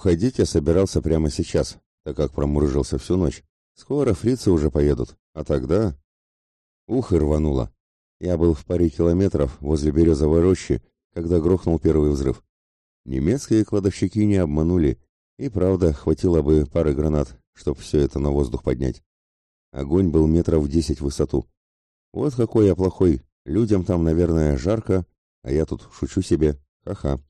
Уходить я собирался прямо сейчас, так как промурыжился всю ночь. Скоро фрицы уже поедут, а тогда... Ух, и рвануло. Я был в паре километров возле березовой рощи, когда грохнул первый взрыв. Немецкие кладовщики не обманули, и правда, хватило бы пары гранат, чтобы все это на воздух поднять. Огонь был метров десять в высоту. Вот какой я плохой. Людям там, наверное, жарко, а я тут шучу себе. Ха-ха.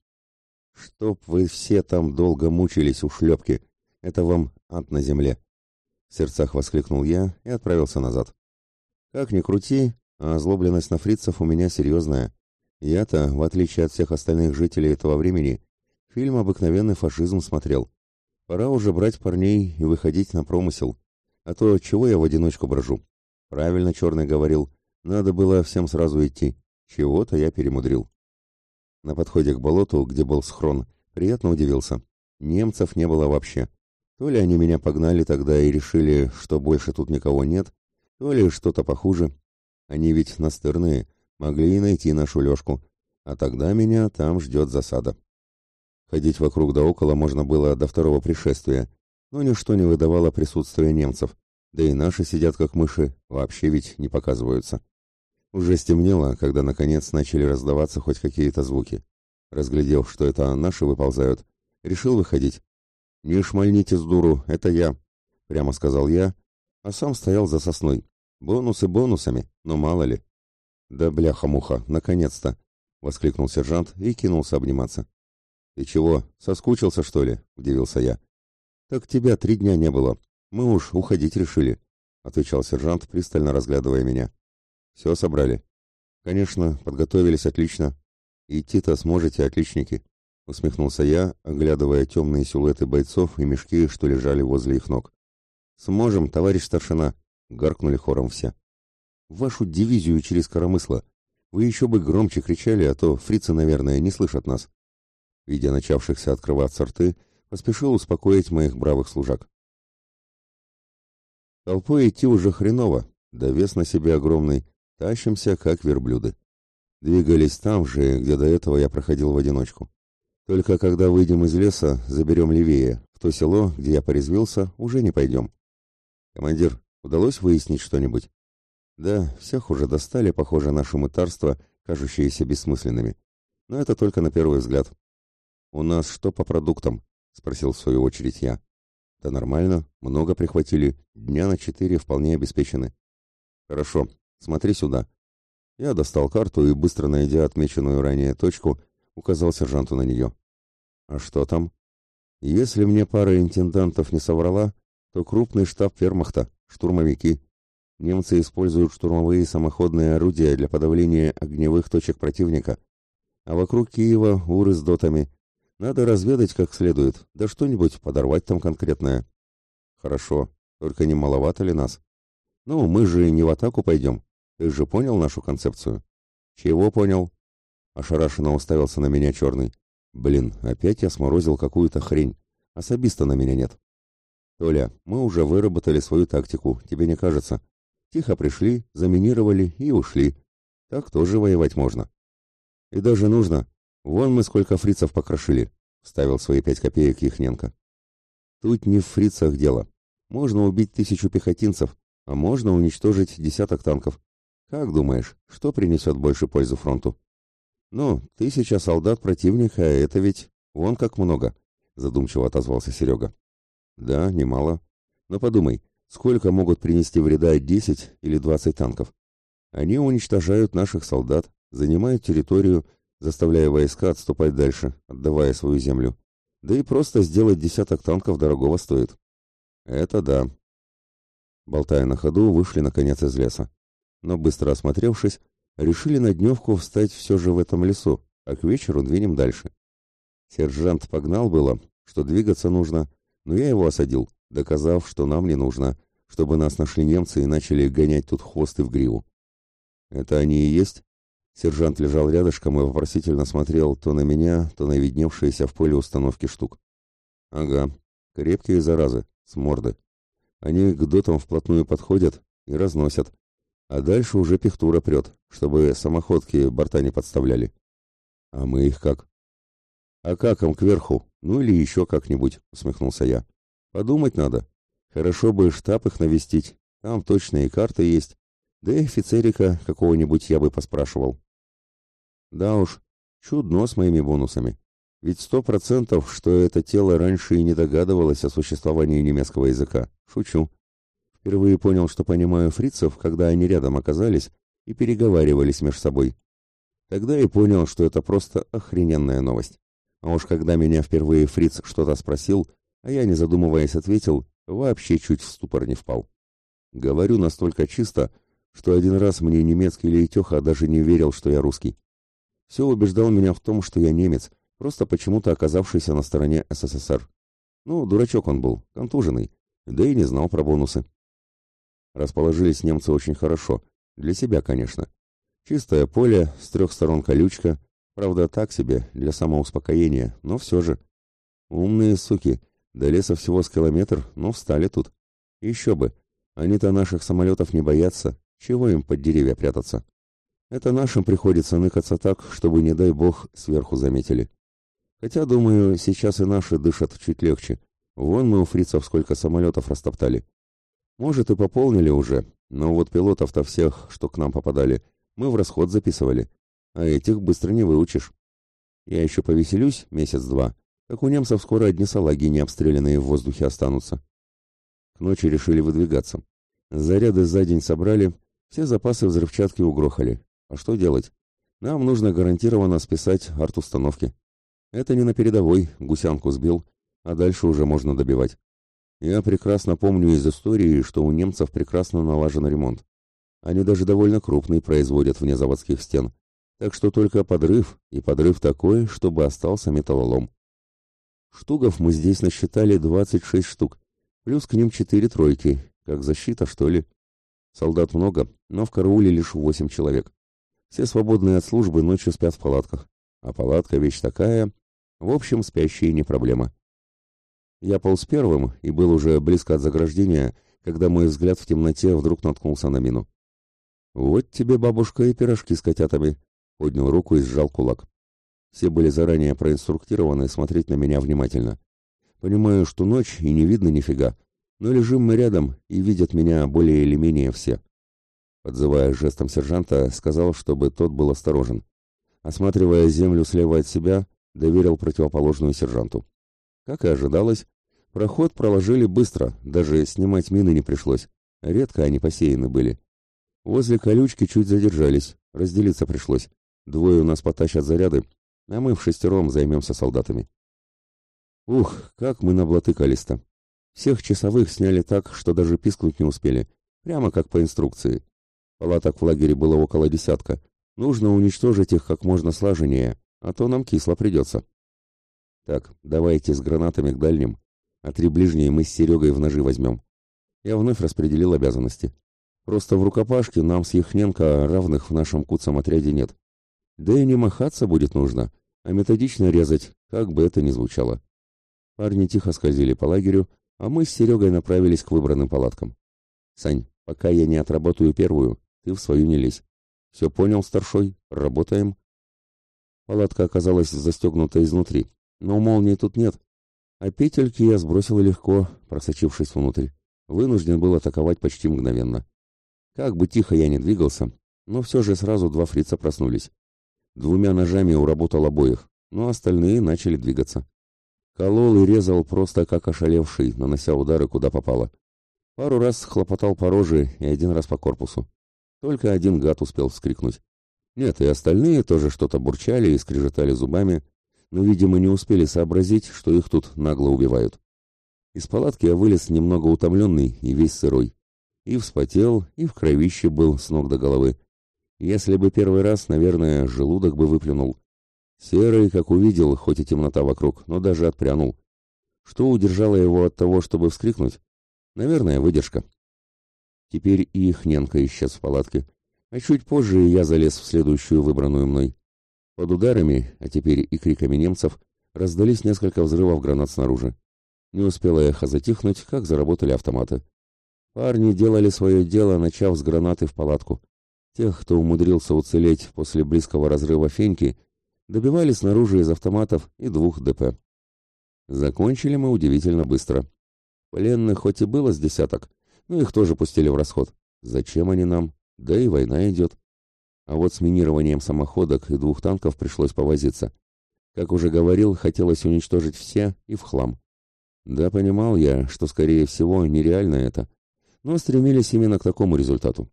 Чтоб вы все там долго мучились, ушлепки. Это вам ад на земле. В сердцах воскликнул я и отправился назад. Как ни крути, а озлобленность на фрицев у меня серьезная. Я-то, в отличие от всех остальных жителей этого времени, фильм «Обыкновенный фашизм» смотрел. Пора уже брать парней и выходить на промысел. А то чего я в одиночку брожу? Правильно Черный говорил, надо было всем сразу идти. Чего-то я перемудрил. На подходе к болоту, где был схрон, приятно удивился. Немцев не было вообще. То ли они меня погнали тогда и решили, что больше тут никого нет, то ли что-то похуже. Они ведь настырные, могли и найти нашу Лешку, а тогда меня там ждет засада. Ходить вокруг да около можно было до второго пришествия, но ничто не выдавало присутствия немцев, да и наши сидят как мыши, вообще ведь не показываются. Уже стемнело, когда наконец начали раздаваться хоть какие-то звуки. Разглядев, что это наши выползают, решил выходить. «Не шмальните с дуру, это я», — прямо сказал я, а сам стоял за сосной. Бонусы бонусами, но мало ли. «Да бляха-муха, наконец-то!» — воскликнул сержант и кинулся обниматься. «Ты чего, соскучился, что ли?» — удивился я. «Так тебя три дня не было. Мы уж уходить решили», — отвечал сержант, пристально разглядывая меня. «Все собрали?» «Конечно, подготовились отлично. Идти-то сможете, отличники», — усмехнулся я, оглядывая темные силуэты бойцов и мешки, что лежали возле их ног. «Сможем, товарищ старшина», — гаркнули хором все. «Вашу дивизию через коромысло! Вы еще бы громче кричали, а то фрицы, наверное, не слышат нас!» Видя начавшихся открываться рты, поспешил успокоить моих бравых служак. Толпой идти уже хреново, да вес на себе огромный, тащимся, как верблюды. Двигались там же, где до этого я проходил в одиночку. Только когда выйдем из леса, заберем левее, в то село, где я порезвился, уже не пойдем. Командир, Удалось выяснить что-нибудь? Да, всех уже достали, похоже, наши мытарства, кажущиеся бессмысленными. Но это только на первый взгляд. «У нас что по продуктам?» — спросил в свою очередь я. «Да нормально, много прихватили, дня на четыре вполне обеспечены». «Хорошо, смотри сюда». Я достал карту и, быстро найдя отмеченную ранее точку, указал сержанту на нее. «А что там?» «Если мне пара интендантов не соврала, то крупный штаб вермахта штурмовики. Немцы используют штурмовые самоходные орудия для подавления огневых точек противника. А вокруг Киева уры с дотами. Надо разведать как следует, да что-нибудь подорвать там конкретное. Хорошо, только не маловато ли нас? Ну, мы же не в атаку пойдем. Ты же понял нашу концепцию? Чего понял? Ошарашенно уставился на меня черный. Блин, опять я сморозил какую-то хрень. Особиста на меня нет. «Толя, мы уже выработали свою тактику, тебе не кажется? Тихо пришли, заминировали и ушли. Так тоже воевать можно». «И даже нужно. Вон мы сколько фрицев покрошили», — вставил свои пять копеек Яхненко. «Тут не в фрицах дело. Можно убить тысячу пехотинцев, а можно уничтожить десяток танков. Как думаешь, что принесет больше пользы фронту?» «Ну, тысяча солдат противника — это ведь вон как много», — задумчиво отозвался Серега. Да, немало. Но подумай, сколько могут принести вреда 10 или 20 танков? Они уничтожают наших солдат, занимают территорию, заставляя войска отступать дальше, отдавая свою землю. Да и просто сделать десяток танков дорогого стоит. Это да. Болтая на ходу, вышли наконец из леса. Но быстро осмотревшись, решили на дневку встать все же в этом лесу, а к вечеру двинем дальше. Сержант погнал было, что двигаться нужно, но я его осадил, доказав, что нам не нужно, чтобы нас нашли немцы и начали гонять тут хвосты в гриву. Это они и есть? Сержант лежал рядышком и вопросительно смотрел то на меня, то на видневшиеся в поле установки штук. Ага, крепкие заразы, с морды. Они к дотам вплотную подходят и разносят. А дальше уже пихтура прет, чтобы самоходки борта не подставляли. А мы их как? А как им кверху? Ну или еще как-нибудь, усмехнулся я. Подумать надо. Хорошо бы штаб их навестить. Там точно и карты есть. Да и офицерика какого-нибудь я бы поспрашивал. Да уж, чудно с моими бонусами. Ведь сто процентов, что это тело раньше и не догадывалось о существовании немецкого языка. Шучу. Впервые понял, что понимаю фрицев, когда они рядом оказались и переговаривались между собой. Тогда и понял, что это просто охрененная новость. А уж когда меня впервые фриц что-то спросил, а я, не задумываясь, ответил, вообще чуть в ступор не впал. Говорю настолько чисто, что один раз мне немецкий лейтеха даже не верил, что я русский. Все убеждал меня в том, что я немец, просто почему-то оказавшийся на стороне СССР. Ну, дурачок он был, контуженный, да и не знал про бонусы. Расположились немцы очень хорошо, для себя, конечно. Чистое поле, с трех сторон колючка, правда, так себе, для самоуспокоения, но все же. Умные суки, до леса всего с километр, но встали тут. Еще бы, они-то наших самолетов не боятся, чего им под деревья прятаться. Это нашим приходится ныкаться так, чтобы, не дай бог, сверху заметили. Хотя, думаю, сейчас и наши дышат чуть легче. Вон мы у фрицев сколько самолетов растоптали. Может, и пополнили уже, но вот пилотов-то всех, что к нам попадали, мы в расход записывали, а этих быстро не выучишь. Я еще повеселюсь месяц-два, как у немцев скоро одни салаги необстрелянные в воздухе останутся. К ночи решили выдвигаться. Заряды за день собрали, все запасы взрывчатки угрохали. А что делать? Нам нужно гарантированно списать арт-установки. Это не на передовой, гусянку сбил, а дальше уже можно добивать. Я прекрасно помню из истории, что у немцев прекрасно налажен ремонт. Они даже довольно крупный производят вне заводских стен. Так что только подрыв, и подрыв такой, чтобы остался металлолом. Штугов мы здесь насчитали 26 штук, плюс к ним 4 тройки, как защита, что ли. Солдат много, но в карауле лишь 8 человек. Все свободные от службы ночью спят в палатках. А палатка вещь такая, в общем, спящие не проблема. Я полз первым и был уже близко от заграждения, когда мой взгляд в темноте вдруг наткнулся на мину. «Вот тебе, бабушка, и пирожки с котятами!» Поднял руку и сжал кулак. Все были заранее проинструктированы смотреть на меня внимательно. Понимаю, что ночь и не видно нифига, но лежим мы рядом и видят меня более или менее все. Подзывая жестом сержанта, сказал, чтобы тот был осторожен. Осматривая землю слева от себя, доверил противоположную сержанту. Как и ожидалось, проход проложили быстро, даже снимать мины не пришлось. Редко они посеяны были. Возле колючки чуть задержались, разделиться пришлось. Двое у нас потащат заряды, а мы в шестером займемся солдатами. Ух, как мы наблатыкались-то. Всех часовых сняли так, что даже пискнуть не успели, прямо как по инструкции. Палаток в лагере было около десятка. Нужно уничтожить их как можно слаженнее, а то нам кисло придется. Так, давайте с гранатами к дальним, а три ближние мы с Серегой в ножи возьмем. Я вновь распределил обязанности. Просто в рукопашке нам с Яхненко равных в нашем куцом отряде нет. Да и не махаться будет нужно, а методично резать, как бы это ни звучало. Парни тихо скользили по лагерю, а мы с Серегой направились к выбранным палаткам. «Сань, пока я не отработаю первую, ты в свою не лезь. Все понял, старшой? Работаем?» Палатка оказалась застегнута изнутри, но молнии тут нет. А петельки я сбросил легко, просочившись внутрь. Вынужден был атаковать почти мгновенно. Как бы тихо я ни двигался, но все же сразу два фрица проснулись. Двумя ножами уработал обоих, но остальные начали двигаться. Колол и резал просто как ошалевший, нанося удары куда попало. Пару раз хлопотал по роже и один раз по корпусу. Только один гад успел вскрикнуть. Нет, и остальные тоже что-то бурчали и скрежетали зубами, но, видимо, не успели сообразить, что их тут нагло убивают. Из палатки я вылез немного утомленный и весь сырой. И вспотел, и в кровище был с ног до головы. Если бы первый раз, наверное, желудок бы выплюнул. Серый, как увидел, хоть и темнота вокруг, но даже отпрянул. Что удержало его от того, чтобы вскрикнуть? Наверное, выдержка. Теперь и Ихненко исчез в палатке, а чуть позже я залез в следующую выбранную мной. Под ударами, а теперь и криками немцев, раздались несколько взрывов гранат снаружи. Не успела эхо затихнуть, как заработали автоматы. Парни делали свое дело, начав с гранаты в палатку. Тех, кто умудрился уцелеть после близкого разрыва феньки, добивали снаружи из автоматов и двух ДП. Закончили мы удивительно быстро. Пленных хоть и было с десяток, но их тоже пустили в расход. Зачем они нам? Да и война идет. А вот с минированием самоходок и двух танков пришлось повозиться. Как уже говорил, хотелось уничтожить все и в хлам. Да, понимал я, что, скорее всего, нереально это, но стремились именно к такому результату.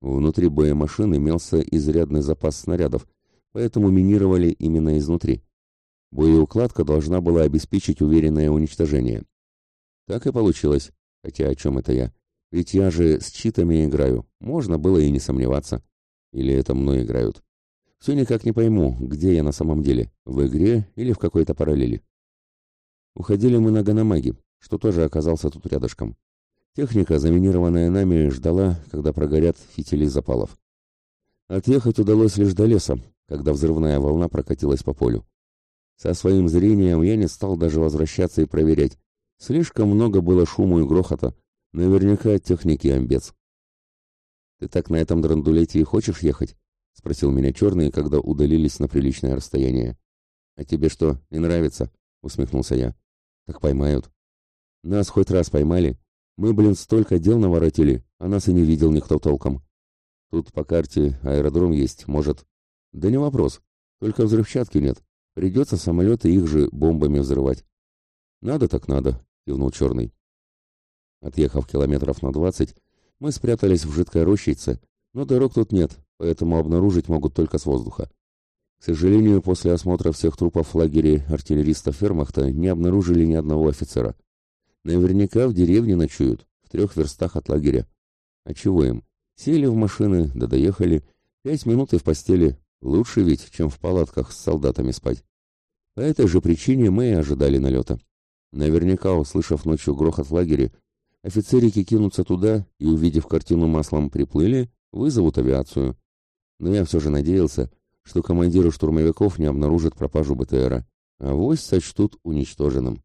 Внутри боемашин имелся изрядный запас снарядов, поэтому минировали именно изнутри. Боеукладка должна была обеспечить уверенное уничтожение. Так и получилось, хотя о чем это я? Ведь я же с читами играю, можно было и не сомневаться. Или это мной играют? Все никак не пойму, где я на самом деле, в игре или в какой-то параллели. Уходили мы на Ганамаги, что тоже оказался тут рядышком. Техника, заминированная нами, ждала, когда прогорят фитили запалов. Отъехать удалось лишь до леса, когда взрывная волна прокатилась по полю. Со своим зрением я не стал даже возвращаться и проверять. Слишком много было шуму и грохота. Наверняка техники амбец. «Ты так на этом драндулете и хочешь ехать?» — спросил меня черный, когда удалились на приличное расстояние. «А тебе что, не нравится?» — усмехнулся я. «Так поймают». «Нас хоть раз поймали. Мы, блин, столько дел наворотили, а нас и не видел никто толком. Тут по карте аэродром есть, может...» «Да не вопрос. Только взрывчатки нет. Придется самолеты их же бомбами взрывать». «Надо так надо», — кивнул черный. Отъехав километров на двадцать, мы спрятались в жидкой рощице, но дорог тут нет, поэтому обнаружить могут только с воздуха. К сожалению, после осмотра всех трупов в лагере артиллеристов Фермахта не обнаружили ни одного офицера. Наверняка в деревне ночуют, в трех верстах от лагеря. А чего им? Сели в машины, да доехали. Пять минут и в постели. Лучше ведь, чем в палатках с солдатами спать. По этой же причине мы и ожидали налета. Наверняка, услышав ночью грохот в лагере, Офицерики кинутся туда и, увидев картину маслом, приплыли, вызовут авиацию. Но я все же надеялся, что командиры штурмовиков не обнаружат пропажу БТРа, а вось сочтут уничтоженным.